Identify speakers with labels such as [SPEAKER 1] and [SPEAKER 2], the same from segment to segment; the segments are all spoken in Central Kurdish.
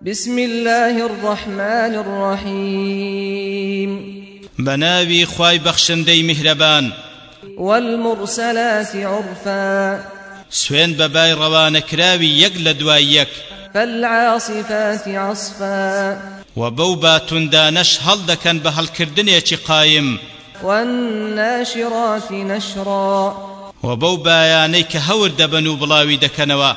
[SPEAKER 1] بسم اللە الرحمن الرحیم
[SPEAKER 2] بە ناوی خوای بەخشندەی میهرەبان
[SPEAKER 1] والمرسلات عرفا
[SPEAKER 2] سوێن بە بای ڕەوانەکراوی یەک لە دوای یەک
[SPEAKER 1] فالعاصفات عصفا
[SPEAKER 2] و بەو باتوندانەش هەڵدەکەن بە هەڵکردنێکی قایم
[SPEAKER 1] والناشرات نشرا
[SPEAKER 2] و بەو بایانەی کە هەور دەبەن و بڵاوی دەکەنەوە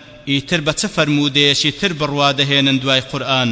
[SPEAKER 2] ئیتر بە چ فەرموودەیەکی تر بڕوا دەهێنن دوای قورئان؟